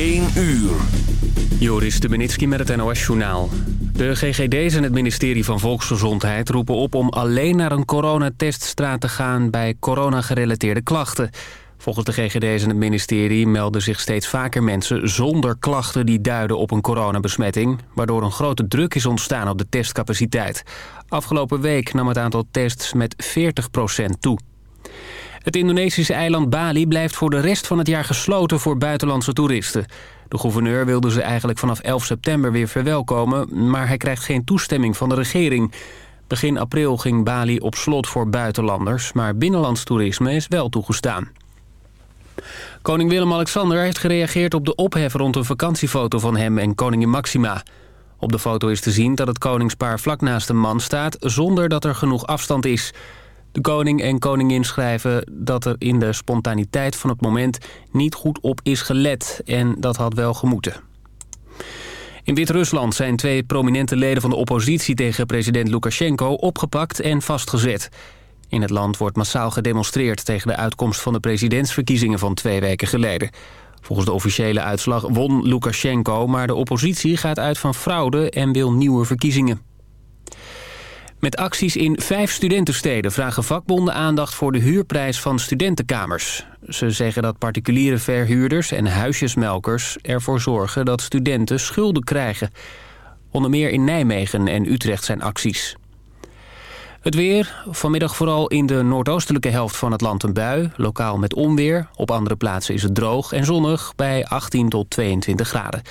1 uur. Joris Stubenitski met het NOS-journaal. De GGD's en het ministerie van Volksgezondheid roepen op om alleen naar een coronateststraat te gaan bij coronagerelateerde klachten. Volgens de GGD's en het ministerie melden zich steeds vaker mensen zonder klachten die duiden op een coronabesmetting, waardoor een grote druk is ontstaan op de testcapaciteit. Afgelopen week nam het aantal tests met 40% toe. Het Indonesische eiland Bali blijft voor de rest van het jaar gesloten voor buitenlandse toeristen. De gouverneur wilde ze eigenlijk vanaf 11 september weer verwelkomen... maar hij krijgt geen toestemming van de regering. Begin april ging Bali op slot voor buitenlanders... maar binnenlands toerisme is wel toegestaan. Koning Willem-Alexander heeft gereageerd op de ophef rond een vakantiefoto van hem en koningin Maxima. Op de foto is te zien dat het koningspaar vlak naast een man staat... zonder dat er genoeg afstand is... De koning en koningin schrijven dat er in de spontaniteit van het moment niet goed op is gelet. En dat had wel gemoeten. In Wit-Rusland zijn twee prominente leden van de oppositie tegen president Lukashenko opgepakt en vastgezet. In het land wordt massaal gedemonstreerd tegen de uitkomst van de presidentsverkiezingen van twee weken geleden. Volgens de officiële uitslag won Lukashenko, maar de oppositie gaat uit van fraude en wil nieuwe verkiezingen. Met acties in vijf studentensteden vragen vakbonden aandacht voor de huurprijs van studentenkamers. Ze zeggen dat particuliere verhuurders en huisjesmelkers ervoor zorgen dat studenten schulden krijgen. Onder meer in Nijmegen en Utrecht zijn acties. Het weer, vanmiddag vooral in de noordoostelijke helft van het land een bui, lokaal met onweer. Op andere plaatsen is het droog en zonnig bij 18 tot 22 graden.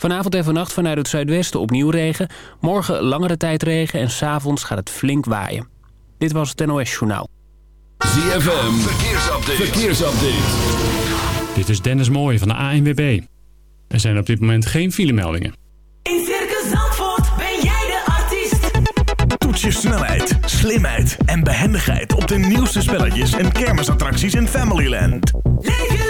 Vanavond en vannacht vanuit het zuidwesten opnieuw regen. Morgen langere tijd regen en s'avonds gaat het flink waaien. Dit was het NOS Journaal. ZFM, verkeersupdate. verkeersupdate. Dit is Dennis Mooij van de ANWB. Er zijn op dit moment geen filemeldingen. In Circus Zandvoort ben jij de artiest. Toets je snelheid, slimheid en behendigheid op de nieuwste spelletjes en kermisattracties in Familyland. Leef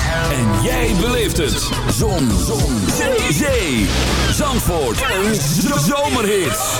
En jij beleeft het. Zon. Zon. Zee. Zee. Zandvoort. Een zomerhit.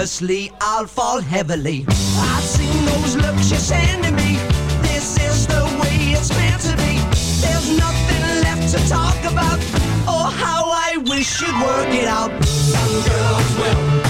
obviously I'll fall heavily. I've seen those looks you're sending me. This is the way it's meant to be. There's nothing left to talk about. Oh, how I wish you'd work it out. Some girls will,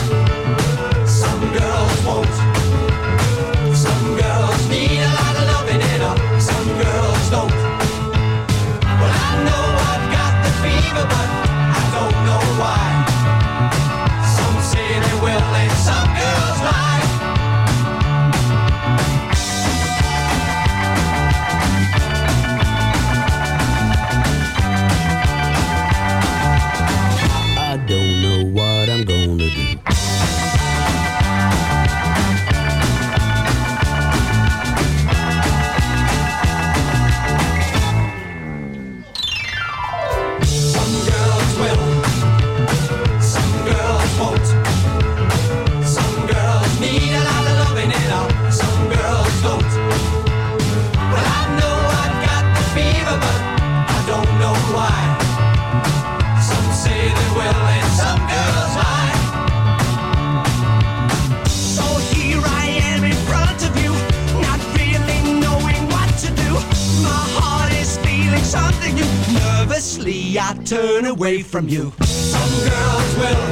away from you. Some girls will,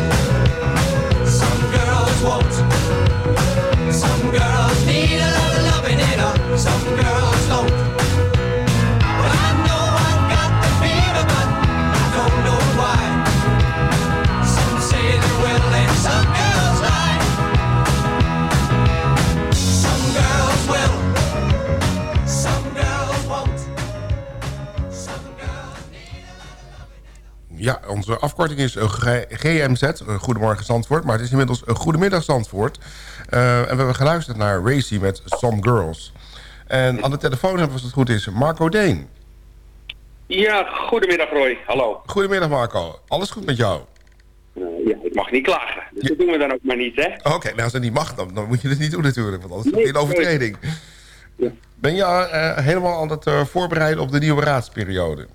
some girls won't. Some girls need a lot of loving in her, some girls Ja, onze afkorting is G- GMZ, een Goedemorgen Zandvoort. Maar het is inmiddels een Goedemiddag Zandvoort. Eh, en we hebben geluisterd naar Racy met Some Girls. En aan de telefoon hebben we, als het goed is, Marco Deen. Ja, goedemiddag Roy. Hallo. Goedemiddag Marco, alles goed met jou? Eh, ja, ik mag niet klagen. Dus dat doen we dan ook maar niet, hè? Oké, nou als dat niet mag, dan, dan moet je het niet doen natuurlijk. Want anders is het een overtreding. Ja. Ben je eh, helemaal aan het eh, voorbereiden op de nieuwe raadsperiode?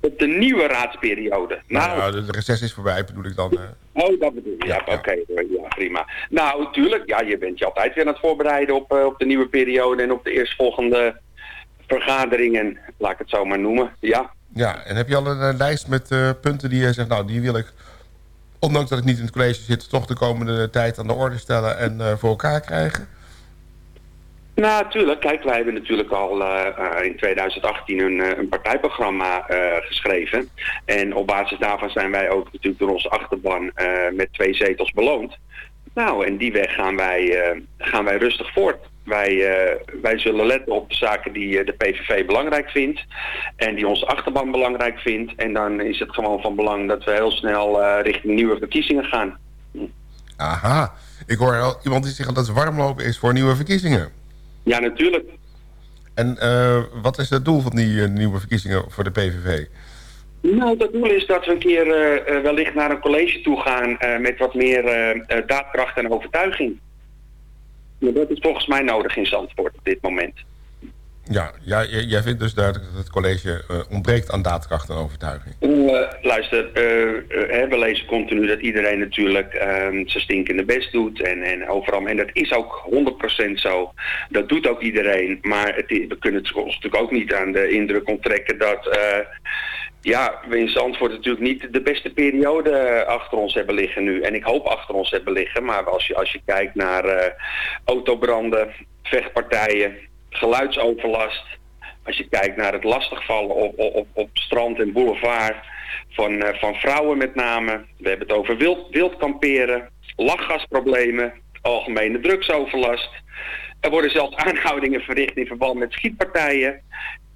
Op de nieuwe raadsperiode. Nou, Nou, de, de recess is voorbij, bedoel ik dan. eh. oh, dat bedoel je. Ja, Ja, oké. Roy, ja, prima. Nou, tuurlijk. Ja, je bent je altijd weer aan het voorbereiden op, eh, op de nieuwe periode en op de eerstvolgende vergaderingen. Laat ik het zo maar noemen. Ja. Ja, en heb je al een eh, lijst met eh, punten die je zegt... nou, die wil ik, ondanks dat ik niet in het college zit... toch de komende tijd aan de orde stellen en eh, voor elkaar krijgen? Nou, natuurlijk. Kijk, wij hebben natuurlijk al eh, eh, in 2018 een, eh, een partijprogramma geschreven. En op basis daarvan zijn wij ook natuurlijk door onze achterban met twee zetels beloond. Nou, en die weg gaan wij, gaan wij rustig voort. Wij, wij zullen letten op de zaken die de PVV belangrijk vindt en die onze achterban belangrijk vindt. En dan is het gewoon van belang dat we heel snel richting nieuwe verkiezingen gaan. Aha, ik hoor al iemand die zegt dat het warmlopen is voor nieuwe verkiezingen. Ja, natuurlijk. En eh, wat is het doel van die eh, nieuwe verkiezingen voor de PVV? Nou, het doel is dat we een keer eh, wellicht naar een college toe gaan met wat meer daadkracht en overtuiging. Maar dat is volgens mij nodig in Zandvoort op dit moment. Ja, ja jij vindt dus duidelijk dat het college eh, ontbreekt aan daadkracht en overtuiging. Eh, luister, eh, we lezen continu dat iedereen natuurlijk ehm, zijn stinkende best doet en, en overal. En dat is ook 100% zo. Dat doet ook iedereen. Maar we kunnen het ons natuurlijk ook niet aan de indruk onttrekken dat... ja, we in Zandvoort natuurlijk niet de beste periode achter ons hebben liggen nu. En ik hoop achter ons hebben liggen. Maar als je, als je kijkt naar autobranden, vechtpartijen, geluidsoverlast. Als je kijkt naar het lastigvallen op, op, op, strand en boulevard van, eh, van vrouwen met name. We hebben het over wild, wild kamperen, lachgasproblemen, algemene drugsoverlast. Er worden zelfs aanhoudingen verricht in verband met schietpartijen.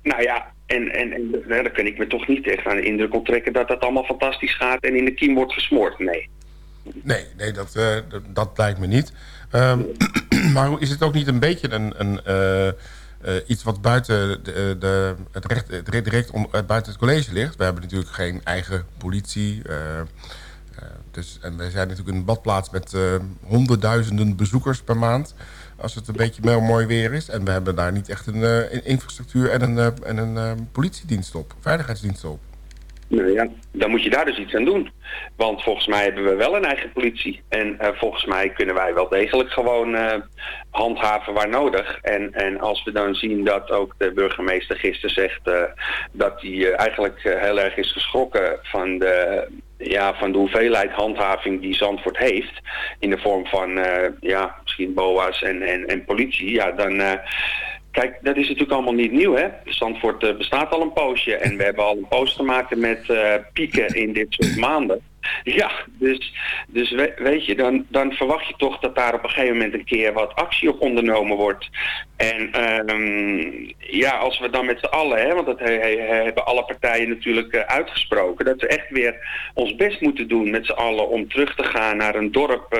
Nou ja, en, en, en nou, daar kan ik me toch niet echt aan de indruk onttrekken dat dat allemaal fantastisch gaat en in de kiem wordt gesmoord. Nee. Nee, nee dat, eh, dat, dat lijkt me niet. Ehm, maar is het ook niet een beetje een, een, eh, eh, iets wat buiten, de, de, het recht, direct eh, buiten het college ligt? We hebben natuurlijk geen eigen politie. eh, eh, dus, en we zijn natuurlijk een badplaats met eh, honderdduizenden bezoekers per maand. Als het een beetje mooi weer is. En we hebben daar niet echt een, eh, infrastructuur en een, eh, en een eh, politiedienst op. Veiligheidsdienst op. Nou ja, dan moet je daar dus iets aan doen. Want volgens mij hebben we wel een eigen politie. En eh, volgens mij kunnen wij wel degelijk gewoon eh, handhaven waar nodig. En, en als we dan zien dat ook de burgemeester gisteren zegt eh, dat hij eigenlijk heel erg is geschrokken van de, ja, van de hoeveelheid handhaving die Zandvoort heeft. In de vorm van ja, misschien BOA's en, en, en politie. Ja, dan... Kijk, dat is natuurlijk allemaal niet nieuw, hè? Zandvoort eh, bestaat al een poosje en we hebben al een poos gemaakt met eh, pieken in dit soort maanden. Ja, dus, dus we- weet je, dan, dan verwacht je toch dat daar op een gegeven moment een keer wat actie op ondernomen wordt. En ehm, ja, als we dan met z'n allen, hè, want dat he- he- hebben alle partijen natuurlijk eh, uitgesproken, dat we echt weer ons best moeten doen met z'n allen om terug te gaan naar een dorp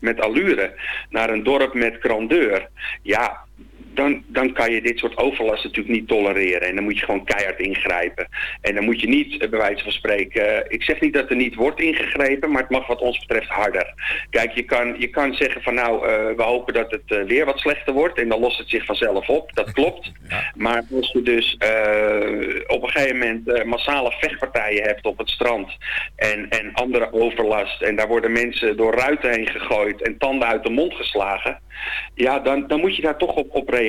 met allure, naar een dorp met grandeur. Ja, dan, dan kan je dit soort overlast natuurlijk niet tolereren. En dan moet je gewoon keihard ingrijpen. En dan moet je niet, eh, bij wijze van spreken... eh, ik zeg niet dat er niet wordt ingegrepen, maar het mag wat ons betreft harder. Kijk, je kan, je kan zeggen van nou, eh, we hopen dat het weer wat slechter wordt... en dan lost het zich vanzelf op, dat klopt. Maar als je dus op een gegeven moment massale vechtpartijen hebt op het strand en, en andere overlast en daar worden mensen door ruiten heen gegooid en tanden uit de mond geslagen, ja, dan, dan moet je daar toch op, op reageren.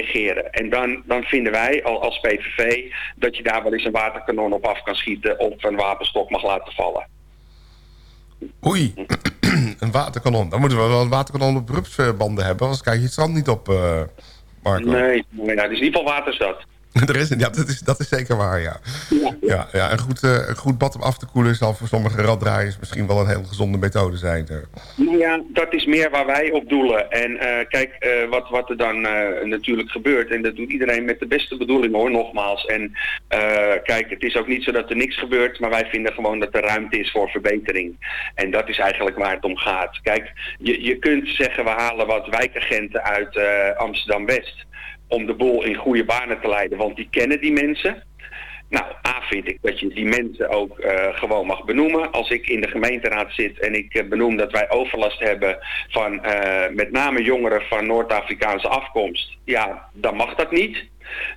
En dan, dan vinden wij al, als PVV dat je daar wel eens een waterkanon op af kan schieten of een wapenstok mag laten vallen. Oei, een waterkanon. Dan moeten we wel een waterkanon op rupsbanden hebben, anders krijg je het strand niet op, eh, Marco. Nee, nee nou, het is ieder geval waterstad. Er is, ja, dat is, dat is zeker waar, ja. ja, ja een, goed, eh, een goed bad om af te koelen zal voor sommige raddraaiers misschien wel een heel gezonde methode zijn. Nou ja, dat is meer waar wij op doelen. En eh, kijk, eh, wat, wat er dan natuurlijk gebeurt, en dat doet iedereen met de beste bedoelingen hoor, nogmaals. En kijk, het is ook niet zo dat er niks gebeurt, maar wij vinden gewoon dat er ruimte is voor verbetering. En dat is eigenlijk waar het om gaat. Kijk, je, je kunt zeggen, we halen wat wijkagenten uit Amsterdam-West om de boel in goede banen te leiden, want die kennen die mensen. Nou, A vind ik dat je die mensen ook eh, gewoon mag benoemen. Als ik in de gemeenteraad zit en ik eh, benoem dat wij overlast hebben van eh, met name jongeren van Noord-Afrikaanse afkomst, ja, dan mag dat niet.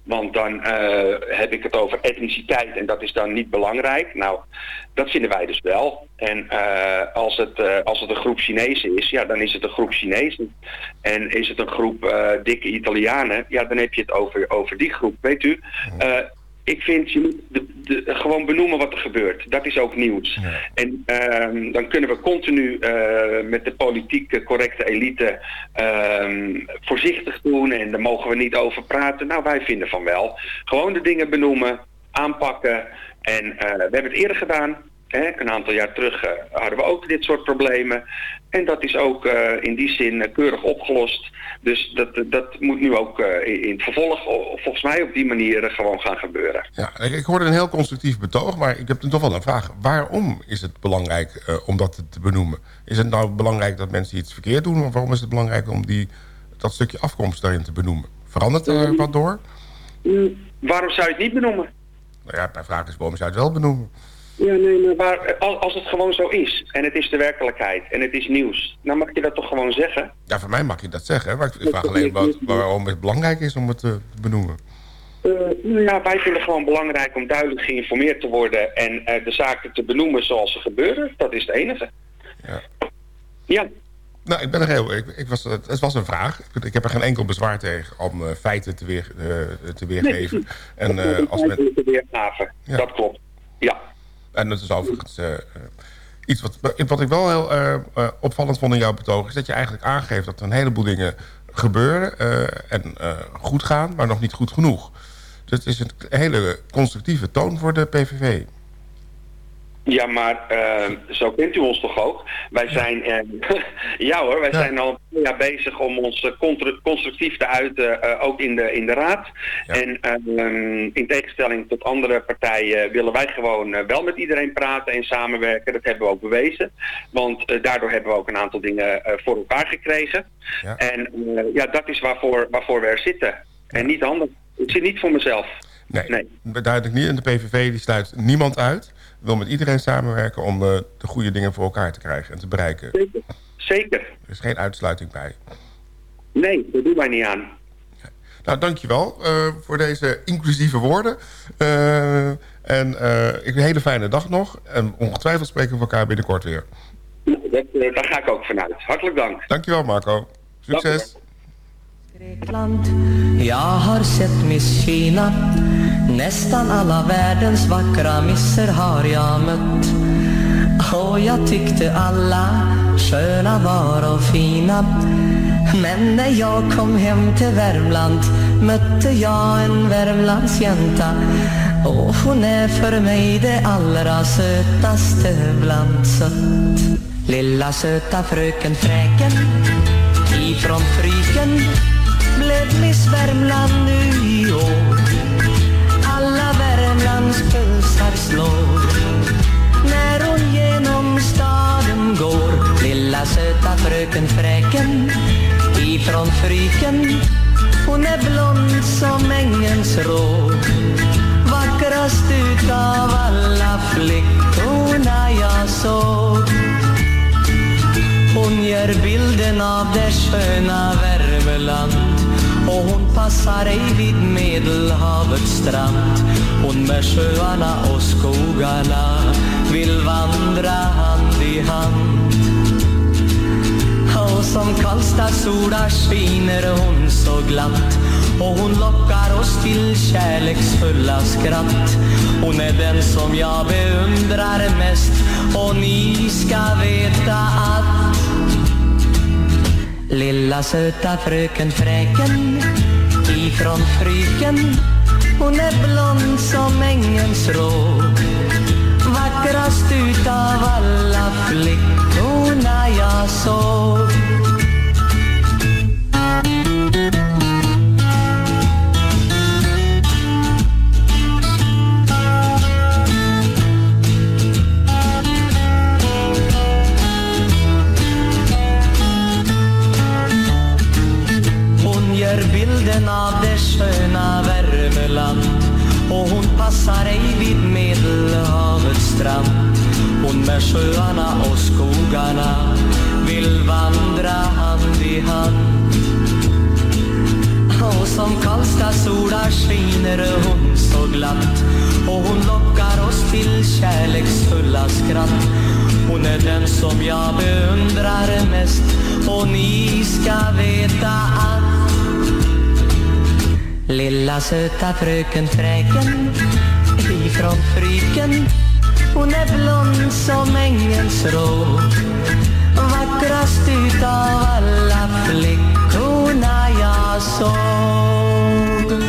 Want dan heb ik het over etniciteit en dat is dan niet belangrijk. Nou, dat vinden wij dus wel. En als, het, als het een groep Chinezen is, ja, dan is het een groep Chinezen. En is het een groep dikke Italianen, ja, dan heb je het over, over die groep. Weet u, ik vind, je moet de, de, gewoon benoemen wat er gebeurt. Dat is ook nieuws. En ehm, dan kunnen we continu eh, met de politiek correcte elite ehm, voorzichtig doen en daar mogen we niet over praten. Nou, wij vinden van wel. Gewoon de dingen benoemen, aanpakken. En eh, we hebben het eerder gedaan. Hè? Een aantal jaar terug eh, hadden we ook dit soort problemen. En dat is ook eh, in die zin eh, keurig opgelost. Dus dat, dat moet nu ook eh, in het vervolg, volgens mij op die manier, gewoon gaan gebeuren. Ja, ik, ik hoorde een heel constructief betoog, maar ik heb toch wel een vraag. Waarom is het belangrijk om dat te benoemen? Is het nou belangrijk dat mensen iets verkeerd doen? Of waarom is het belangrijk om die, dat stukje afkomst daarin te benoemen? Verandert er wat door? Waarom zou je het niet benoemen? Nou ja, mijn vraag is waarom zou je het wel benoemen? Ja, nee, maar waar, als, als het gewoon zo is en het is de werkelijkheid en het is nieuws, dan mag je dat toch gewoon zeggen? Ja, voor mij mag je dat zeggen. Maar ik vraag alleen wat, waarom het belangrijk is om het te benoemen. Eh, nou ja, wij vinden het gewoon belangrijk om duidelijk geïnformeerd te worden en eh, de zaken te benoemen zoals ze gebeuren. Dat is het enige. Ja. Ja, Nou, ik ben er heel... Ik, ik was, het het was een vraag. Ik, ik heb er geen enkel bezwaar tegen om eh, feiten te, weer, eh, te weergeven. En, eh, als men, de weergave. Ja. Dat klopt. Ja. En dat is overigens eh, eh, iets wat, wat ik wel heel eh, opvallend vond in jouw betoog... is dat je eigenlijk aangeeft dat er een heleboel dingen gebeuren... en goed gaan, maar nog niet goed genoeg. Dus het is een hele constructieve toon voor de PVV. Ja, maar eh, zo kent u ons toch ook? Wij zijn, eh, ja hoor, wij Ja. zijn al een jaar bezig om ons eh, constructief te uiten, eh, ook in de, in de raad. Ja. En eh, in tegenstelling tot andere partijen willen wij gewoon wel met iedereen praten en samenwerken. Dat hebben we ook bewezen. Want daardoor hebben we ook een aantal dingen voor elkaar gekregen. Ja. En ja, dat is waarvoor, waarvoor we er zitten. En niet anders. Ik zit niet voor mezelf. Nee, Nee. duidelijk niet. En de PVV die sluit niemand uit. Wil met iedereen samenwerken om eh, de goede dingen voor elkaar te krijgen en te bereiken. Er Zeker. Zeker. is geen uitsluiting bij. Nee, dat doen wij niet aan. Nou, dankjewel uh, voor deze inclusieve woorden. Uh, en uh, ik een hele fijne dag nog. En ongetwijfeld spreken we elkaar binnenkort weer. Dat, uh, daar ga ik ook vanuit. Hartelijk dank. Dankjewel Marco. Succes. Har sett Kina Nästan alla världens vackra misser har jag mött. Och jag tyckte alla sköna var och fina. Men när jag kom hem till Värmland Mötte jag en Värmlandsjänta. Och hon är för mig det allra sötaste bland sött. Lilla söta fröken Fräken Ifrån Fryken blev Miss Värmland nu i år hans pulsar slår. När hon genom staden går. Lilla söta fröken Fräken Ifrån Fryken. Hon är blond som ängens rå. Vackrast utav alla flickorna jag såg. Hon gör bilden av det sköna Värmeland och hon passar ej vid Medelhavets strand. Hon med sjöarna och skogarna vill vandra hand i hand. Och som Karlstads solar skiner hon så glatt och hon lockar oss till kärleksfulla skratt. Hon är den som jag beundrar mest och ni ska veta att Lilla söta fröken Fräken ifrån Fryken Hon är blond som ängens rå Vackrast utav alla flickorna jag såg. Bilden av det sköna Värmeland och hon passar ej vid Medelhavets strand. Hon med sjöarna och skogarna vill vandra hand i hand. Och som Karlstads solar skiner hon så glatt och hon lockar oss till kärleksfulla skratt. Hon är den som jag beundrar mest och ni ska veta att Lilla söta fröken Fräken ifrån Fryken Hon är blond som ängens rå Vackrast utav alla flickorna jag såg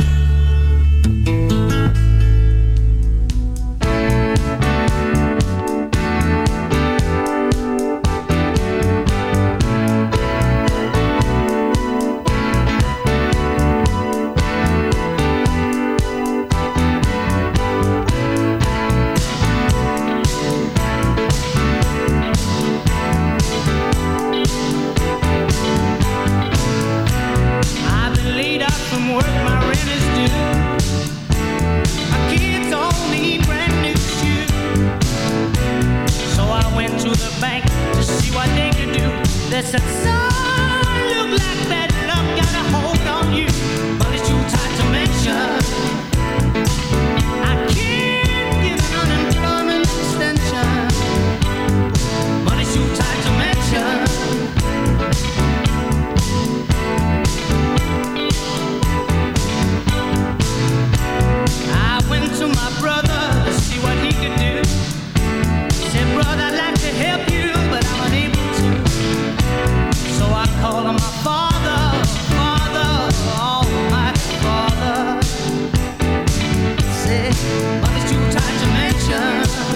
But it's too tight to mention.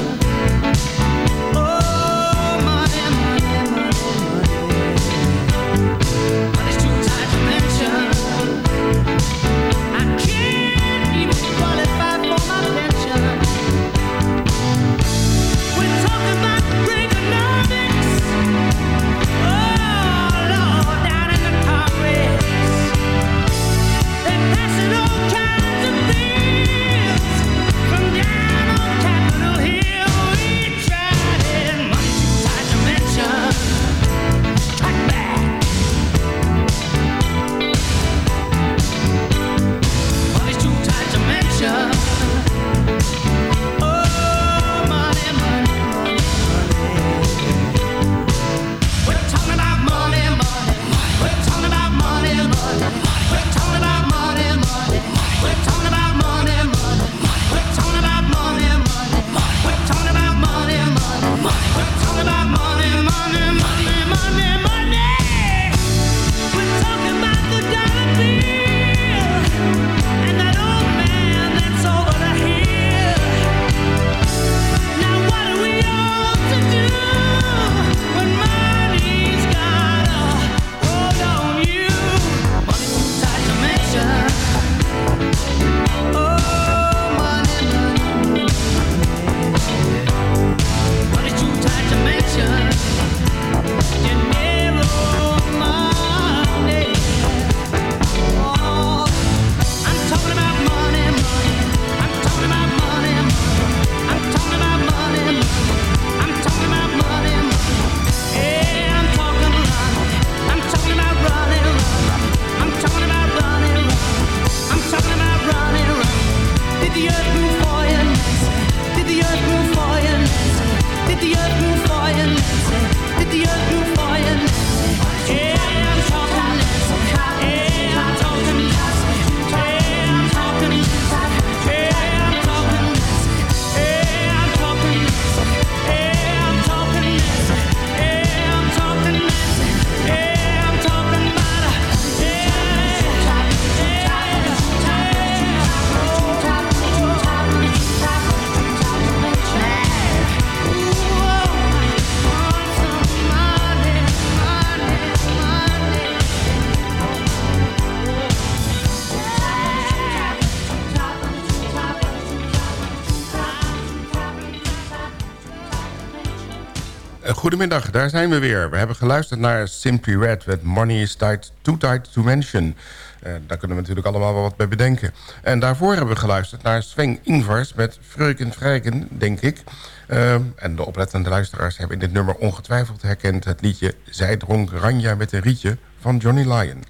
Goedemiddag, daar zijn we weer. We hebben geluisterd naar Simply Red met Money is tight, Too Tight to Mention. Eh, daar kunnen we natuurlijk allemaal wel wat bij bedenken. En daarvoor hebben we geluisterd naar Sven Ingvars met Freuken Vrijken, denk ik. Eh, en de oplettende luisteraars hebben in dit nummer ongetwijfeld herkend... het liedje Zij dronk Ranja met een rietje van Johnny Lyon.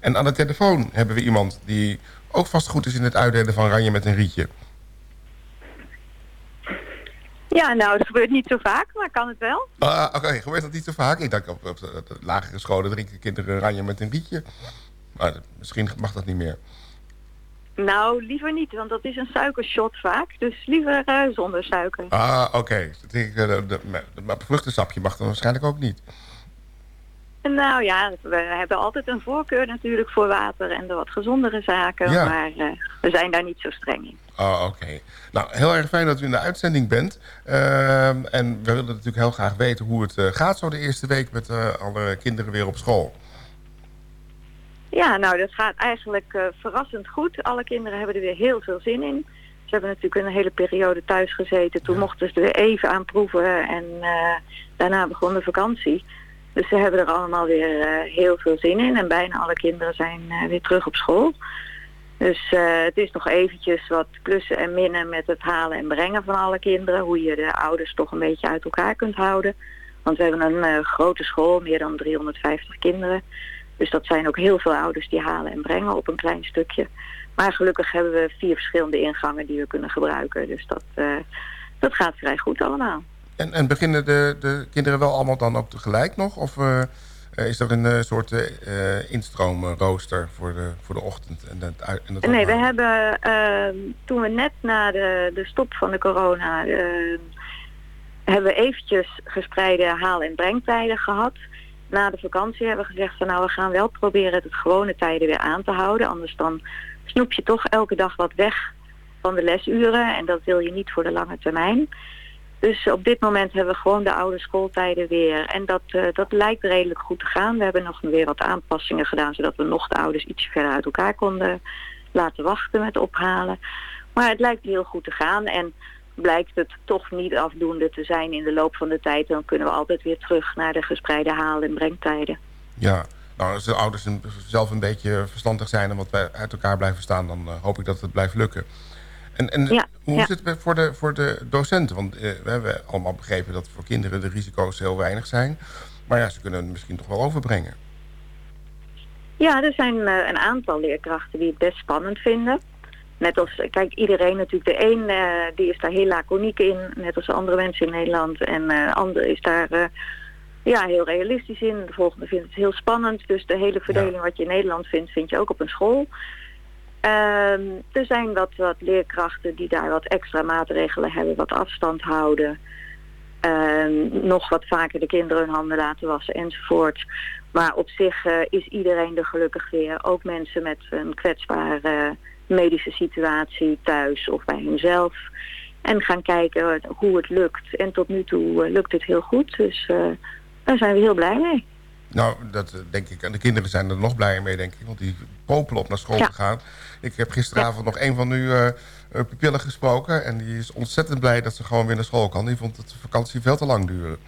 En aan de telefoon hebben we iemand die ook vast goed is in het uitdelen van Ranja met een rietje. Ja, nou, het gebeurt niet zo vaak, maar kan het wel. Ah, Oké, gebeurt dat niet zo vaak? Ik dacht op, op de, de lagere scholen drinken kinderen Ranja met een rietje. Maar misschien mag dat niet meer. Nou, liever niet, want dat is een suikershot vaak. Dus liever eh, zonder suiker. Ah, oké. Denk de, de- maar vruchtensapje mag dan waarschijnlijk ook niet. Nou ja, we hebben altijd een voorkeur natuurlijk voor water en de wat gezondere zaken. Ja. Maar eh, we zijn daar niet zo streng in. Oh, oké. Nou, heel erg fijn dat u in de uitzending bent. Ehm, en we willen natuurlijk heel graag weten hoe het eh, gaat zo de eerste week met eh, alle kinderen weer op school. Ja, nou, dat gaat eigenlijk verrassend goed. Alle kinderen hebben er weer heel veel zin in. Ze hebben natuurlijk een hele periode thuis gezeten. Toen mochten ze er weer even aan proeven en daarna begon de vakantie. Dus ze hebben er allemaal weer eh, heel veel zin in. En bijna alle kinderen zijn eh, weer terug op school. Dus eh, het is nog eventjes wat plussen en minnen met het halen en brengen van alle kinderen. Hoe je de ouders toch een beetje uit elkaar kunt houden. Want we hebben een grote school, meer dan 350 kinderen. Dus dat zijn ook heel veel ouders die halen en brengen op een klein stukje. Maar gelukkig hebben we vier verschillende ingangen die we kunnen gebruiken. Dus dat, dat gaat vrij goed allemaal. En, en beginnen de, de kinderen wel allemaal dan ook tegelijk nog? Of eh, eh, is er een eh, soort instroomrooster voor de, voor de ochtend? En het, en het Nee, we hebben ehm, toen we net na de, de stop van de corona... ehm, hebben we eventjes gespreide haal- en brengtijden gehad. Na de vakantie hebben we gezegd van nou, we gaan wel proberen het gewone tijden weer aan te houden. Anders dan snoep je toch elke dag wat weg van de lesuren. En dat wil je niet voor de lange termijn. Dus op dit moment hebben we gewoon de oude schooltijden weer. En dat, eh, dat lijkt redelijk goed te gaan. We hebben nog weer wat aanpassingen gedaan... zodat we nog de ouders iets verder uit elkaar konden laten wachten met ophalen. Maar het lijkt heel goed te gaan. En blijkt het toch niet afdoende te zijn in de loop van de tijd... dan kunnen we altijd weer terug naar de gespreide haal- en brengtijden. Ja, nou, als de ouders zelf een beetje verstandig zijn... en wat wij uit elkaar blijven staan, dan eh, hoop ik dat het blijft lukken. En, en Ja, hoe ja. is het voor de, voor de docenten? Want eh, we hebben allemaal begrepen dat voor kinderen de risico's heel weinig zijn. Maar ja, ze kunnen het misschien toch wel overbrengen. Ja, er zijn eh, een aantal leerkrachten die het best spannend vinden. Net als, kijk, iedereen natuurlijk. De een eh, die is daar heel laconiek in, net als andere mensen in Nederland. En de ander is daar ja, heel realistisch in. De volgende vindt het heel spannend. Dus de hele verdeling wat je in Nederland vindt, vind je ook op een school. Ehm, er zijn wat, wat leerkrachten die daar wat extra maatregelen hebben, wat afstand houden. Ehm, nog wat vaker de kinderen hun handen laten wassen enzovoort. Maar op zich eh, is iedereen er gelukkig weer. Ook mensen met een kwetsbare medische situatie thuis of bij hunzelf. En gaan kijken hoe het lukt. En tot nu toe eh, lukt het heel goed. Dus eh, daar zijn we heel blij mee. Nou, dat eh, denk ik. En de kinderen zijn er nog blijer mee, denk ik. Want die popelen op naar school Ja. te gaan. Ik heb gisteravond nog een van uw eh, pupillen gesproken. En die is ontzettend blij dat ze gewoon weer naar school kan. Die vond het de vakantie veel te lang duren.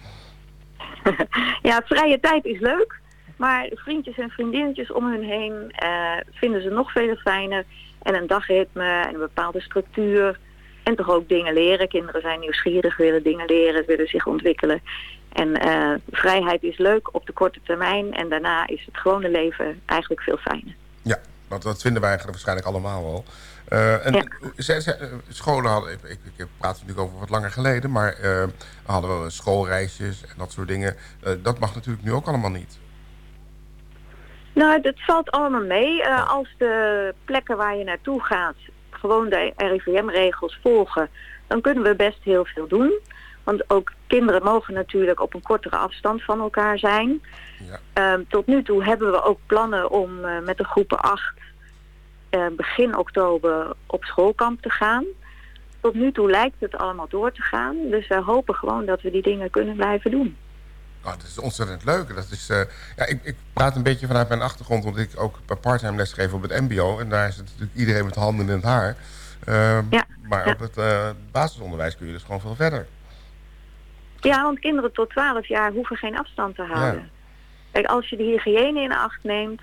Ja, vrije tijd is leuk. Maar vriendjes en vriendinnetjes om hun heen eh, vinden ze nog veel fijner. En een dagritme en een bepaalde structuur. En toch ook dingen leren. Kinderen zijn nieuwsgierig, willen dingen leren, willen zich ontwikkelen. En eh, vrijheid is leuk op de korte termijn. En daarna is het gewone leven eigenlijk veel fijner. Ja, want dat vinden wij eigenlijk waarschijnlijk allemaal wel. Eh, en Ja. scholen hadden, ik, ik, ik praat natuurlijk over wat langer geleden, maar eh, hadden we schoolreisjes en dat soort dingen. Dat mag natuurlijk nu ook allemaal niet. Nou, dat valt allemaal mee. Als de plekken waar je naartoe gaat gewoon de RIVM-regels volgen, dan kunnen we best heel veel doen. Want ook kinderen mogen natuurlijk op een kortere afstand van elkaar zijn. Ehm, tot nu toe hebben we ook plannen om eh, met de groepen 8 eh, begin oktober op schoolkamp te gaan. Tot nu toe lijkt het allemaal door te gaan. Dus we hopen gewoon dat we die dingen kunnen blijven doen. Nou, dat is ontzettend leuk. Dat is, eh, ja, ik, ik praat een beetje vanuit mijn achtergrond, omdat ik ook bij parttime lesgeef op het mbo. En daar is het natuurlijk iedereen met de handen in het haar. Ehm, maar op het basisonderwijs kun je dus gewoon veel verder. Ja, want kinderen tot 12 jaar hoeven geen afstand te houden. Kijk, als je de hygiëne in acht neemt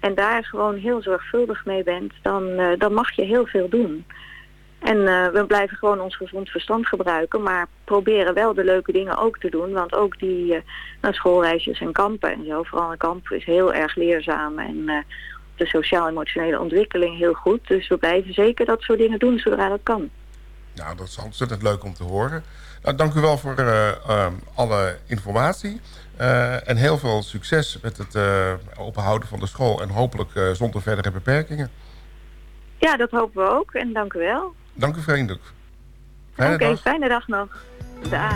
en daar gewoon heel zorgvuldig mee bent, dan, eh, dan mag je heel veel doen. En eh, we blijven gewoon ons gezond verstand gebruiken, maar proberen wel de leuke dingen ook te doen. Want ook die nou, schoolreisjes en kampen en zo, vooral een kamp is heel erg leerzaam en de sociaal-emotionele ontwikkeling heel goed. Dus we blijven zeker dat soort dingen doen zodra dat kan. Nou, dat is ontzettend leuk om te horen. Nou, dank u wel voor eh, ehm, alle informatie. Eh, en heel veel succes met het eh, openhouden van de school. En hopelijk eh, zonder verdere beperkingen. Ja, dat hopen we ook en dank u wel. Dank u vriendelijk. Oké, Fijne dag. fijne dag nog. Dag.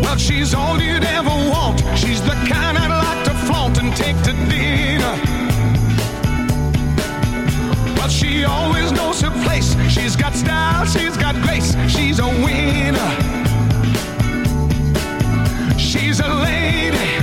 Well, she's all you'd ever want. She's the kind I'd like to flaunt and take to dinner. But she always knows her place. She's got style, she's got grace. She's a winner. She's a lady.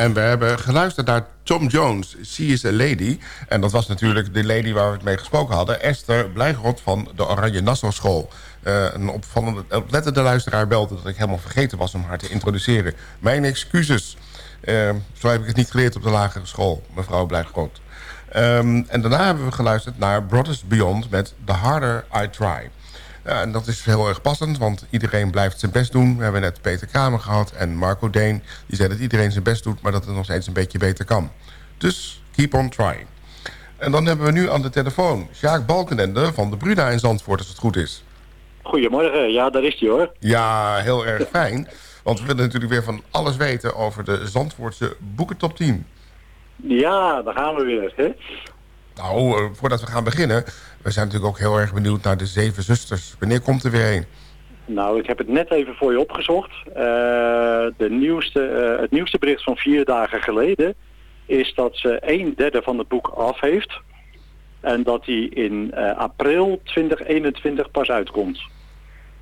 En we hebben geluisterd naar Tom Jones, She is a Lady. En dat was natuurlijk de lady waar we het mee gesproken hadden. Esther Blijgrot van de Oranje Nassau School. Eh, een opvallende, oplettende luisteraar belde dat ik helemaal vergeten was om haar te introduceren. Mijn excuses. Eh, zo heb ik het niet geleerd op de lagere school, mevrouw Blijgrot. Ehm, en daarna hebben we geluisterd naar Brothers Beyond met The Harder I Try. Ja, en dat is heel erg passend, want iedereen blijft zijn best doen. We hebben net Peter Kramer gehad en Marco Deen. Die zei dat iedereen zijn best doet, maar dat het nog steeds een beetje beter kan. Dus keep on trying. En dan hebben we nu aan de telefoon Sjaak Balkenende van de Bruna in Zandvoort, als het goed is. Goedemorgen, ja, daar is hij hoor. Ja, heel erg fijn. Want we willen natuurlijk weer van alles weten over de Zandvoortse boekentop 10. Ja, daar gaan we weer. Hè? Nou, eh, voordat we gaan beginnen... we zijn natuurlijk ook heel erg benieuwd naar de Zeven Zusters. Wanneer komt er weer een? Nou, ik heb het net even voor je opgezocht. Eh, de nieuwste, eh, het nieuwste bericht van vier dagen geleden is dat ze een derde van het boek af heeft. En dat die in april 2021 pas uitkomt.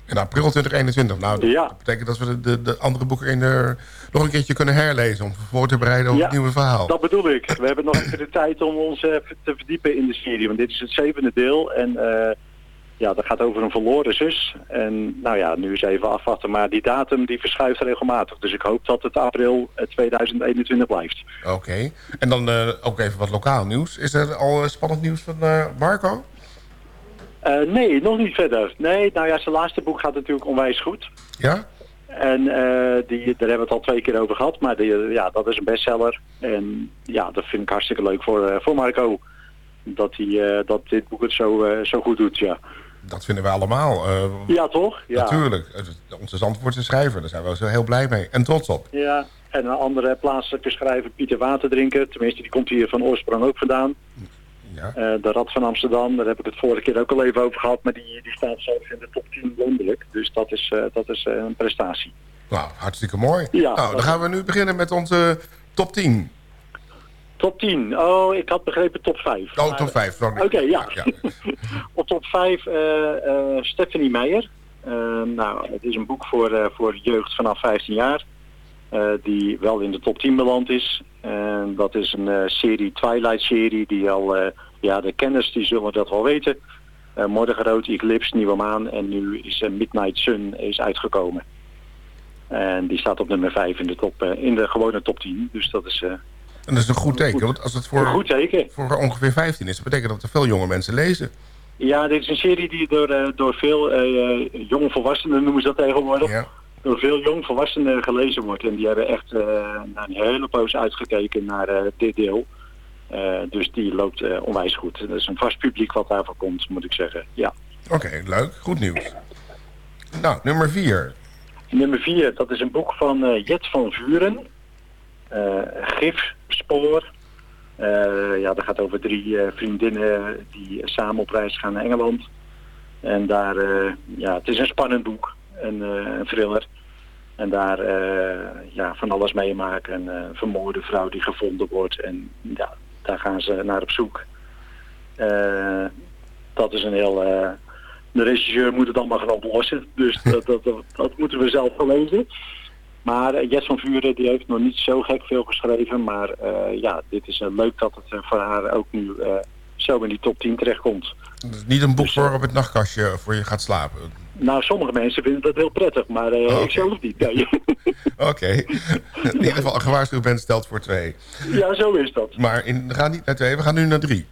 In april 2021. Nou, dat Ja. betekent dat we de, de, de andere boeken in de, nog een keertje kunnen herlezen... om voor te bereiden op Ja, het nieuwe verhaal. Dat bedoel ik. We hebben nog even de tijd om ons eh, te verdiepen in de serie. Want dit is het zevende deel. En eh, ja, dat gaat over een verloren zus. En nou ja, nu is even afwachten. Maar die datum die verschuift regelmatig. Dus ik hoop dat het april eh, 2021 blijft. Oké. En dan eh, ook even wat lokaal nieuws. Is er al eh, spannend nieuws van eh, Marco? Eh, nee, nog niet verder. Nee, nou ja, zijn laatste boek gaat natuurlijk onwijs goed. Ja? En eh, die, daar hebben we het al twee keer over gehad. Maar die, ja, dat is een bestseller. En ja, dat vind ik hartstikke leuk voor, eh, voor Marco. Dat, hij, dat dit boek het zo, zo goed doet, ja. Dat vinden we allemaal. Ja, toch? Ja. Natuurlijk. Onze Zandvoortse schrijver, daar zijn we zo heel blij mee. En trots op. Ja, en een andere plaatselijke schrijver, Pieter Waterdrinker. Tenminste, die komt hier van oorsprong ook vandaan. Ja. Eh, de Rad van Amsterdam, daar heb ik het vorige keer ook al even over gehad. Maar die, die staat zelfs in de top 10 landelijk. Dus dat is, eh, dat is eh, een prestatie. Nou, hartstikke mooi. Ja. nou, dan gaan we nu beginnen met onze top 10. Top 10. Oh, ik had begrepen top 5. Oh, top 5. Oké, ja. Op top 5 eh, eh, Stephanie Meijer. Nou, het is een boek voor, voor jeugd vanaf 15 jaar. die wel in de top 10 beland is. En dat is een serie, Twilight-serie, die al... ja, de kenners die zullen dat wel weten. Eh Morgenrood, Eclipse, Nieuwe Maan. En nu is eh, Midnight Sun is uitgekomen. En die staat op nummer 5 in de, top, eh, in de gewone top 10. Dus dat is... En dat is een goed teken. Want als het voor, goed teken. voor ongeveer 15 is, dat betekent dat er veel jonge mensen lezen. Ja, dit is een serie die door, door veel eh jonge volwassenen, noemen ze dat tegenwoordig, door veel jong volwassenen gelezen wordt. En die hebben echt na een hele poos uitgekeken naar dit deel. Eh, dus die loopt eh, onwijs goed. Dat is een vast publiek wat daarvoor komt, moet ik zeggen. Ja. Oké, leuk. Goed nieuws. Nou, nummer 4. Nummer vier, dat is een boek van eh, Jet van Vuren. Gifspoor. Ja, dat gaat over drie vriendinnen die samen op reis gaan naar Engeland. En daar, ja, het is een spannend boek. Een, een thriller. En daar ja, van alles meemaken. Een eh, vermoorde vrouw die gevonden wordt. En ja, daar gaan ze naar op zoek. Eh, dat is een heel... eh, de regisseur moet het allemaal gaan oplossen. Dus dat, dat, dat, dat moeten we zelf gaan lezen. Maar eh, Jes van Vuren die heeft nog niet zo gek veel geschreven. Maar ja, dit is leuk dat het voor haar ook nu zo in die top 10 terechtkomt. Is niet een boek voor op het nachtkastje voor je gaat slapen. Nou, sommige mensen vinden dat heel prettig, maar Oh, ik zelf niet. Nee. Oké. In ieder geval, gewaarschuwd bent stelt voor twee. ja, zo is dat. Maar in, we gaan niet naar twee, we gaan nu naar drie.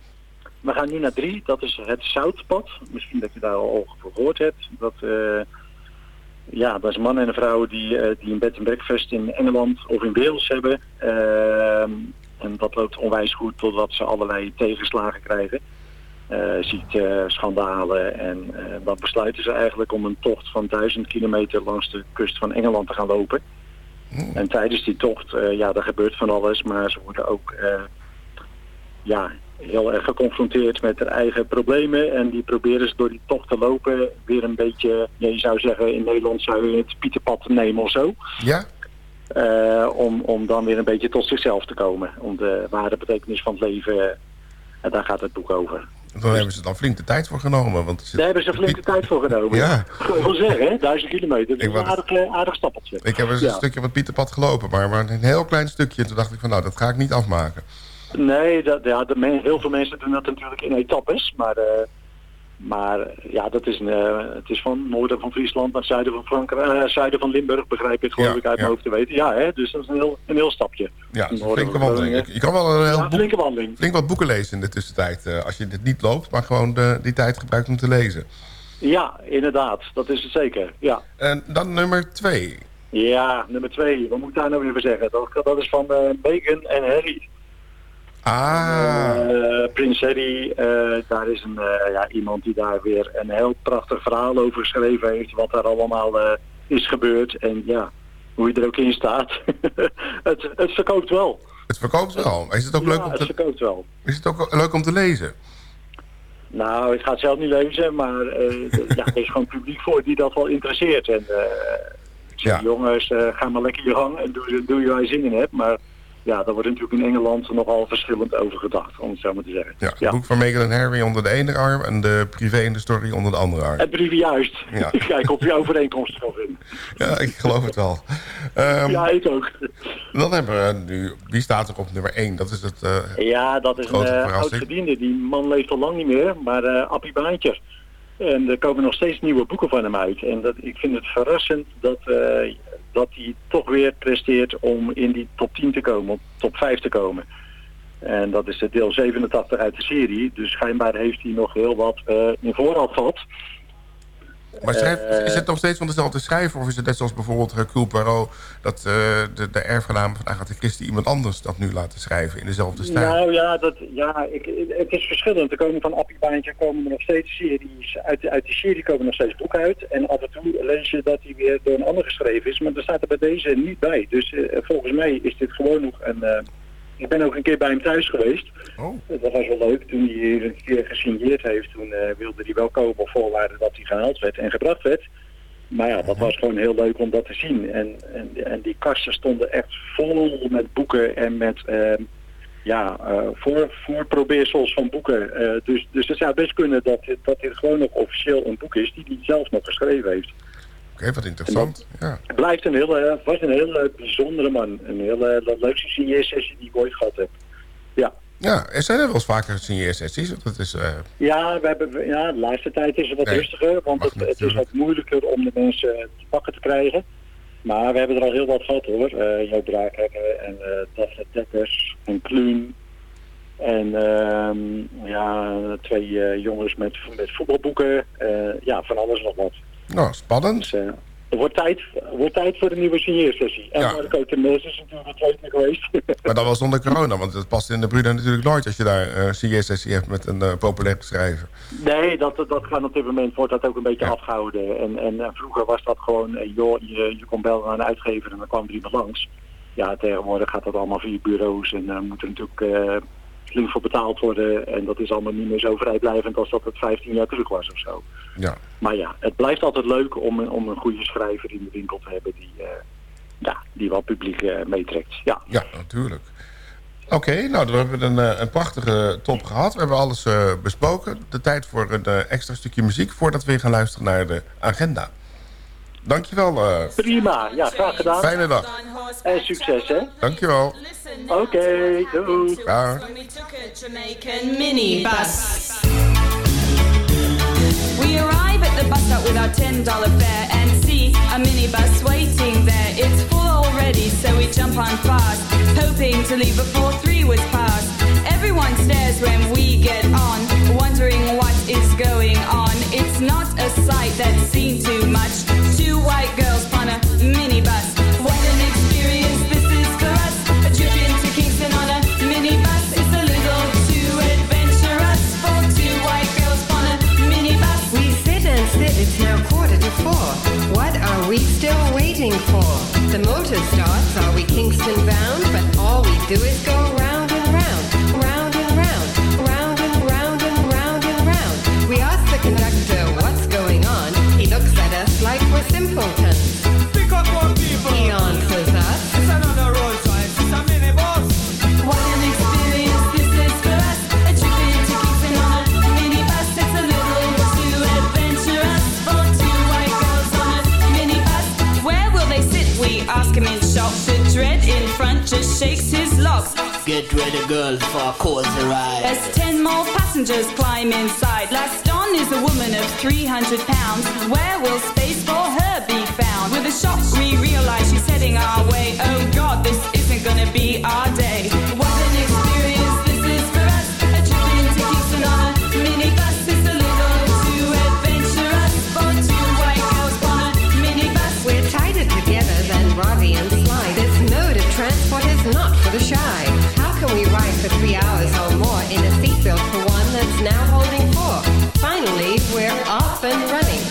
We gaan nu naar drie, dat is het Zoutpad. Misschien dat je daar al over gehoord hebt. Dat, eh, ja, dat is een man en een vrouw die, eh, die een bed and breakfast in Engeland of in Wales hebben. En dat loopt onwijs goed totdat ze allerlei tegenslagen krijgen. Eh ziekte, schandalen. En eh, dan besluiten ze eigenlijk om een tocht van duizend kilometer langs de kust van Engeland te gaan lopen. En tijdens die tocht, eh, ja, er gebeurt van alles, maar ze worden ook eh, ja, heel erg geconfronteerd met hun eigen problemen. En die proberen ze door die tocht te lopen weer een beetje, je zou zeggen in Nederland zou je het pieterpad nemen of zo. Ja? Eh, om, om dan weer een beetje tot zichzelf te komen. Om de ware betekenis van het leven, eh, en daar gaat het boek over. Dan hebben ze dan flink de tijd voor genomen. Want zit- Daar hebben ze flink de tijd voor genomen. Ja. Ik wil zeggen, hè? Duizend kilometer. Dat is een aardig, eh, aardig stappeltje. Ik heb eens Ja. een stukje van het Pieterpad gelopen, maar, maar een heel klein stukje. En toen dacht ik van, nou, dat ga ik niet afmaken. Nee, dat, ja, de men- heel veel mensen doen dat natuurlijk in etappes. Maar, maar ja, dat is, een, eh, het is van noorden van Friesland naar zuiden van, Frankrijk, eh, zuiden van Limburg, begrijp ik, geloof Ja, ik uit ja. mijn hoofd te weten. Ja, hè, dus dat is een heel, een heel stapje. Ja, een flinke wandeling. Je kan wel een heel Ja, flinke wandeling. flink wat boeken lezen in de tussentijd. eh, als je dit niet loopt, maar gewoon de, die tijd gebruikt om te lezen. Ja, inderdaad. Dat is het zeker. Ja. En dan nummer twee. Ja, nummer twee. Wat moet ik daar nou weer voor zeggen? Dat, dat is van Meghan en Harry. Ah, Eh, Prins Harry, eh, daar is een, eh, ja, iemand die daar weer een heel prachtig verhaal over geschreven heeft. Wat daar allemaal is gebeurd. En ja, hoe je er ook in staat. het, het verkoopt wel. het verkoopt wel. Is het ook, ja, leuk, om het te, verkoopt wel. is het ook leuk om te lezen? Nou, ik ga het zelf niet lezen, maar ja, er is gewoon publiek voor die dat wel interesseert. En eh, Ja. jongens, ga maar lekker je gang en doe, doe je waar je zin in hebt. Maar ja, daar wordt natuurlijk in Engeland nogal verschillend over gedacht, om het zo maar te zeggen. Ja, het boek van Meghan en Harry onder de ene arm en de privé en de story onder de andere arm. Het briefje juist. Ja. Kijk of je overeenkomsten kan vinden. Ja, ik geloof het wel. Ehm, ja, ik ook. Dan hebben we nu, wie staat er op nummer 1? Dat is het... eh, Ja, dat is een uh, verrassing. oud-gediende. Die man leeft al lang niet meer, maar eh Appie Baantje. En er komen nog steeds nieuwe boeken van hem uit. En dat, ik vind het verrassend dat, eh, dat hij toch weer presteert om in die top 10 te komen, op top 5 te komen. En dat is het deel 87 uit de serie. Dus schijnbaar heeft hij nog heel wat eh, in voorraad gehad. Maar schrijf, Eh, is het nog steeds van dezelfde schrijver? Of is het net zoals bijvoorbeeld Hercule Poirot... dat eh, de, de erfgenaam van Agatha Christie iemand anders dat nu laten schrijven in dezelfde stijl? Nou ja, dat, ja ik, het is verschillend. Er komen van Appie Baantje komen er nog steeds series. Uit, uit die serie komen nog steeds boeken uit. En af en toe lees je dat die weer door een ander geschreven is. Maar dat staat er bij deze niet bij. Dus eh, volgens mij is dit gewoon nog een... eh, ik ben ook een keer bij hem thuis geweest. Oh. Dat was wel leuk. Toen hij hier een keer gesigneerd heeft, toen eh, wilde hij wel komen op voorwaarde dat hij gehaald werd en gebracht werd. Maar ja, dat was gewoon heel leuk om dat te zien. En, en, en die kasten stonden echt vol met boeken en met ehm, ja, eh, voor, voorprobeersels van boeken. Eh, dus, dus het zou best kunnen dat, dat dit gewoon nog officieel een boek is die hij zelf nog geschreven heeft. Oké, wat interessant. Ja. Het blijft een hele, was een hele bijzondere man. Een hele de leukste signeersessie die ik ooit gehad heb. Ja. ja, er zijn er wel eens vaker signeersessies. Dat is, eh, Ja, we hebben, ja, de laatste tijd is het wat Nee, rustiger, want het, het is wat moeilijker om de mensen te pakken te krijgen. Maar we hebben er al heel wat gehad hoor. Eh Joop en eh Daphne Dekkers en Kluun. En ehm, ja, twee eh, jongens met, met voetbalboeken. Eh, ja, van alles nog wat. Nou, spannend. Dus, eh, het wordt tijd, wordt tijd voor de nieuwe signeersessie. En Ja. Marco Temes is natuurlijk de tweede geweest. Maar dat was zonder corona, want het past in de Bruna natuurlijk nooit... als je daar een signeersessie hebt met een eh, populair schrijver. Nee, dat, dat gaat op dit moment wordt dat ook een beetje afgehouden. En, en eh, vroeger was dat gewoon, eh, joh, je, je kon bellen naar een uitgever en dan kwam er iemand langs. Ja, tegenwoordig gaat dat allemaal via bureaus en dan moet er natuurlijk voor betaald worden. En dat is allemaal niet meer zo vrijblijvend als dat het 15 jaar terug was of zo. Ja. Maar ja, het blijft altijd leuk om, een- om een goede schrijver in de winkel te hebben die, eh, ja, die wel publiek eh, meetrekt. Ja. Ja, natuurlijk. Oké, nou, dan hebben we een, eh, een prachtige top gehad. We hebben alles besproken. De tijd voor een extra stukje muziek... voordat we weer gaan luisteren naar de agenda. Dankjewel. eh Prima, ja, graag gedaan. Fijne dag. En succes, hè? Dankjewel. Oké, doei. Dag. Jamaican. We arrive at the bus stop with our $10 fare and see a minibus waiting there. It's full already, so we jump on fast, hoping to leave before three was past. Everyone stares when we get on, wondering what is going on. It's not a sight that's seen too much. White girls on a minibus. What an experience this is for us. Trip into Kingston on a minibus is a little too adventurous for two white girls on a minibus. We sit and sit, it's now quarter to four. What are we still waiting for? The motor starts, are we Kingston bound? But all we do is go round, This is. A on a minibus. It's a little too adventurous for two white girls on a minibus. Where will they sit? We ask him in shock. The dread in front just shakes his locks. Get ready, girls, for a cozy ride. As ten more passengers climb inside, last on is a woman of 300 pounds. Where will space for her? Found? With a shock, we realize she's heading our way. Oh God, this isn't gonna be our day. What an experience this is for us. A trip into Kingston on a minibus is a little too adventurous for two white girls on a minibus. We're tighter together than Robbie and Sly. This mode of transport is not for the shy. How can we ride for three hours or more in a seat built for one that's now holding four? Finally, we're off and running.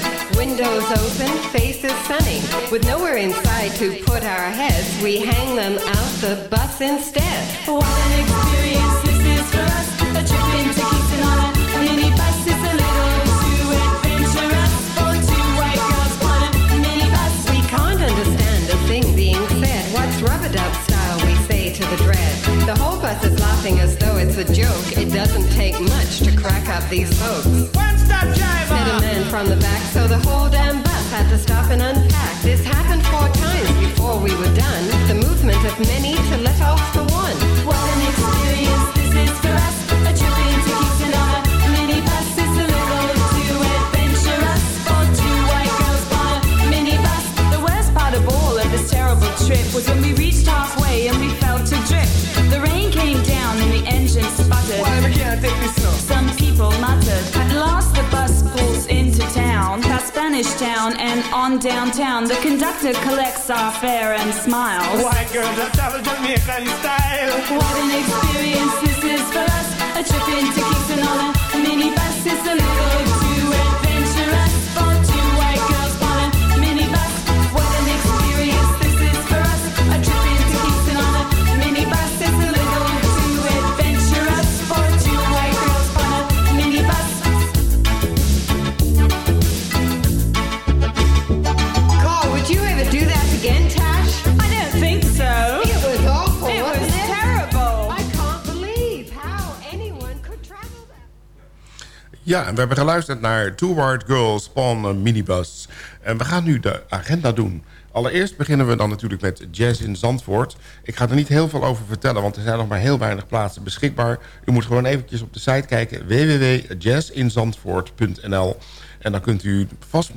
Windows open, faces sunny. With nowhere inside to put our heads, we hang them out the bus instead. What an experience this is for us. A trip into Kingston on a minibus is a little too adventurous for two white girls on a minibus. We can't understand a thing being said. What's rub-a-dub style we say to the dread? The whole bus is laughing as though it's a joke. It doesn't take much to crack up these folks. One stop driver. Said a man from the back, so the whole damn bus had to stop and unpack. This happened four times before we were done. The movement of many to let off the one. What an experience Spanish Town and on downtown. The conductor collects our fare and smiles. White girls that travel Jamaican style. What an experience this is for us. A trip into Kingston on a minibus is a little Ja, en we hebben geluisterd naar Two Girls Spawn Minibus. En we gaan nu de agenda doen. Allereerst beginnen we dan natuurlijk met Jazz in Zandvoort. Ik ga er niet heel veel over vertellen, want er zijn nog maar heel weinig plaatsen beschikbaar. U moet gewoon eventjes op de site kijken, www.jazzinzandvoort.nl. En dan kunt u vast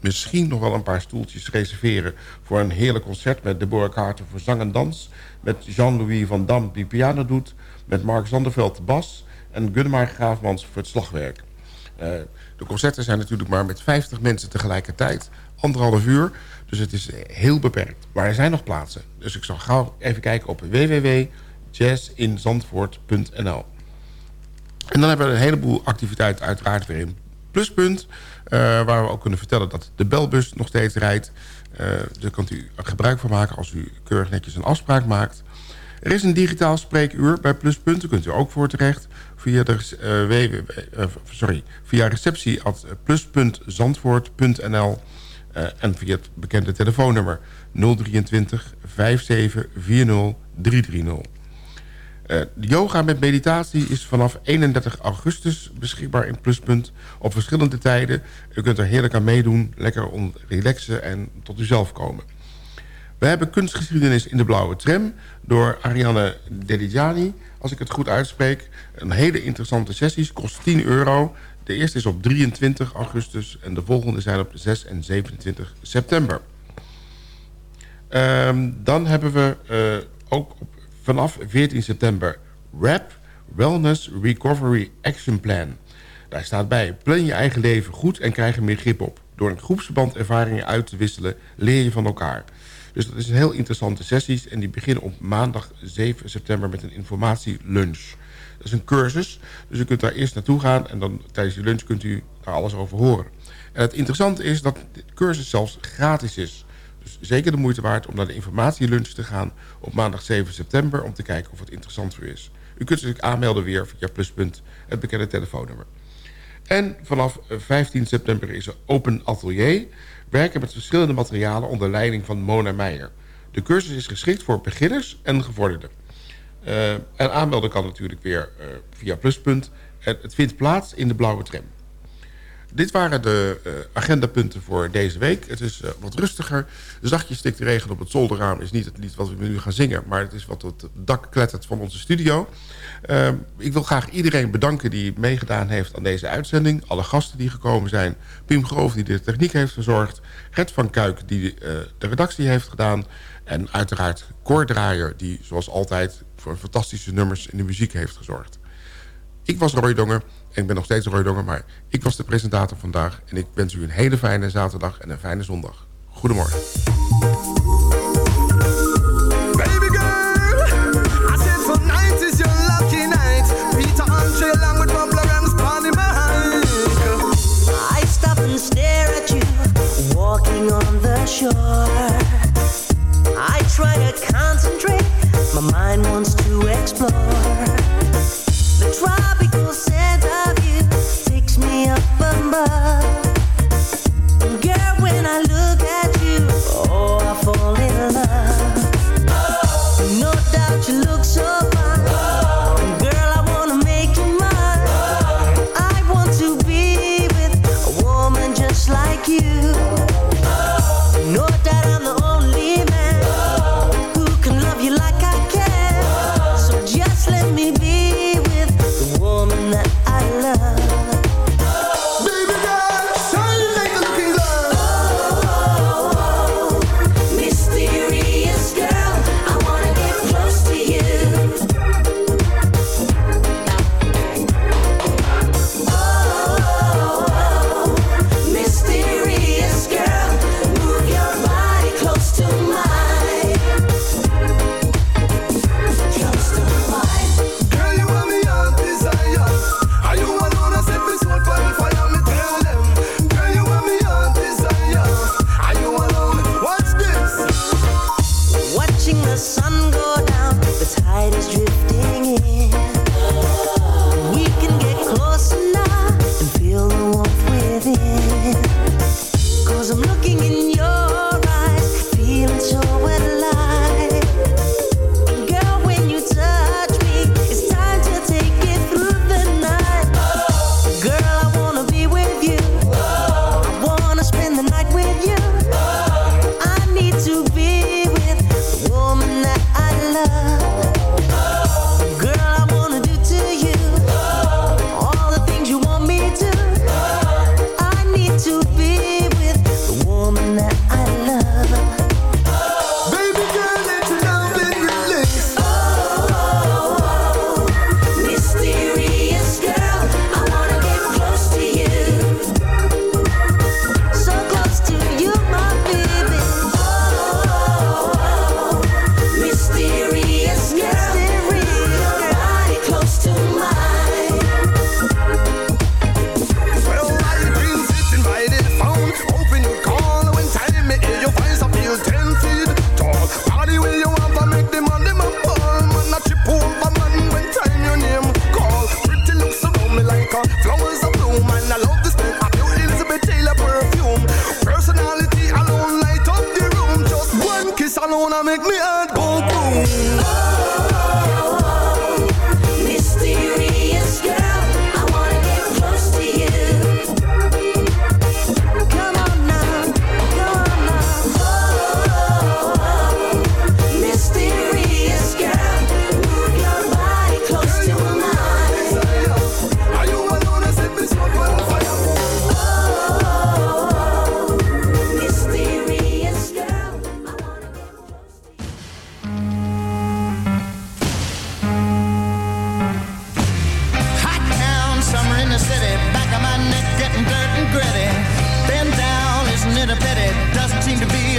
misschien, nog wel een paar stoeltjes reserveren... voor een heerlijk concert met Deborah Carter voor zang en dans... met Jean-Louis van Dam die piano doet... met Mark Zanderveld bas en Gunmar Graafmans voor het slagwerk. Eh, de concerten zijn natuurlijk maar met 50 mensen tegelijkertijd. Anderhalf uur, dus het is heel beperkt. Maar er zijn nog plaatsen. Dus ik zal gauw even kijken op www.jazzinzandvoort.nl En dan hebben we een heleboel activiteiten uiteraard weer in Pluspunt. eh, waar we ook kunnen vertellen dat de belbus nog steeds rijdt. Eh, daar kunt u gebruik van maken als u keurig netjes een afspraak maakt. Er is een digitaal spreekuur bij Pluspunt. Daar kunt u ook voor terecht via, de, eh, sorry, via receptie.plus.zandvoort.nl eh, en via het bekende telefoonnummer 023 57 40 330. Eh, de yoga met meditatie is vanaf 31 augustus beschikbaar in Pluspunt op verschillende tijden. U kunt er heerlijk aan meedoen, lekker relaxen en tot uzelf komen. We hebben kunstgeschiedenis in de blauwe tram door Ariane Deligiani, als ik het goed uitspreek. Een hele interessante sessies, kost 10 euro. De eerste is op 23 augustus en de volgende zijn op 6 en 27 september. Ehm, dan hebben we eh, ook op, vanaf 14 september RAP, Wellness Recovery Action Plan. Daar staat bij, plan je eigen leven goed en krijg er meer grip op. Door in groepsverband ervaringen uit te wisselen, leer je van elkaar. Dus dat is een heel interessante sessies en die beginnen op maandag 7 september met een informatielunch. Dat is een cursus, dus u kunt daar eerst naartoe gaan en dan tijdens die lunch kunt u daar alles over horen. En het interessante is dat de cursus zelfs gratis is. Dus zeker de moeite waard om naar de informatielunch te gaan op maandag 7 september... om te kijken of het interessant voor u is. U kunt zich aanmelden weer via Pluspunt, het bekende telefoonnummer. En vanaf 15 september is er Open Atelier. Werken met verschillende materialen onder leiding van Mona Meijer. De cursus is geschikt voor beginners en gevorderden. Uh, en aanmelden kan natuurlijk weer uh, via Pluspunt. En het vindt plaats in de blauwe tram. Dit waren de uh, agendapunten voor deze week. Het is uh, wat rustiger. Zachtjes stikt de regen op het zolderraam is niet het lied wat we nu gaan zingen... maar het is wat het dak klettert van onze studio. Uh, ik wil graag iedereen bedanken die meegedaan heeft aan deze uitzending. Alle gasten die gekomen zijn. Pim Groof die de techniek heeft verzorgd. Gert van Kuik die de redactie heeft gedaan. En uiteraard Cor Draaier die zoals altijd voor fantastische nummers in de muziek heeft gezorgd. Ik was Roy Donger en ik ben nog steeds Roy Donger, maar ik was de presentator vandaag. En ik wens u een hele fijne zaterdag en een fijne zondag. Goedemorgen. Baby girl, I said tonight is your lucky night. Peter Andre along with Lawrence, Bonnie Michael. I stop and stare at you, walking on the shore. I try to concentrate, my mind wants to explore. I'm looking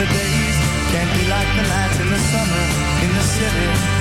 the days can't be like the nights in the summer in the city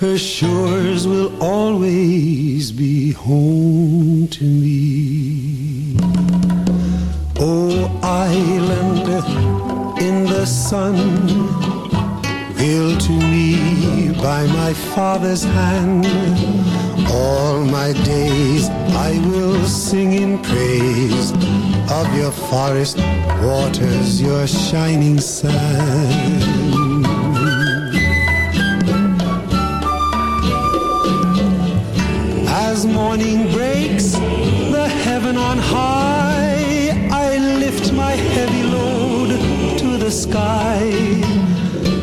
her shores will always be home to me. Oh, island in the sun, built to me by my father's hand, all my days I will sing in praise of your forest waters, your shining sand. Morning breaks, the heaven on high, I lift my heavy load to the sky.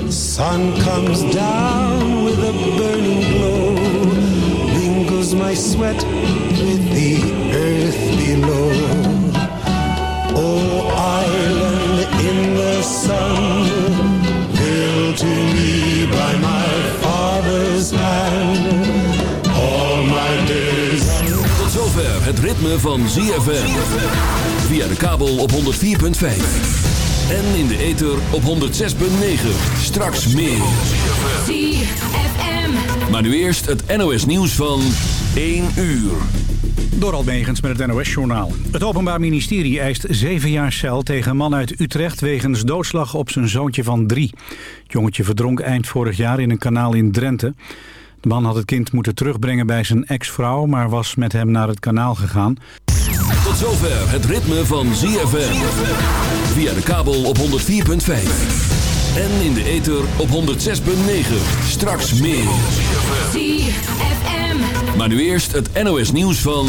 Sun comes down with a burning glow, mingles my sweat with the het ritme van ZFM. Via de kabel op 104.5. En in de ether op 106.9. Straks meer. ZFM. Maar nu eerst het NOS nieuws van 1 uur. Door Almegens met het NOS-journaal. Het Openbaar Ministerie eist zeven jaar cel tegen een man uit Utrecht... wegens doodslag op zijn zoontje van drie. Het jongetje verdronk eind vorig jaar in een kanaal in Drenthe. De man had het kind moeten terugbrengen bij zijn ex-vrouw... maar was met hem naar het kanaal gegaan. Tot zover het ritme van ZFM. Via de kabel op 104.5. En in de ether op 106.9. Straks meer. ZFM. Maar nu eerst het NOS nieuws van...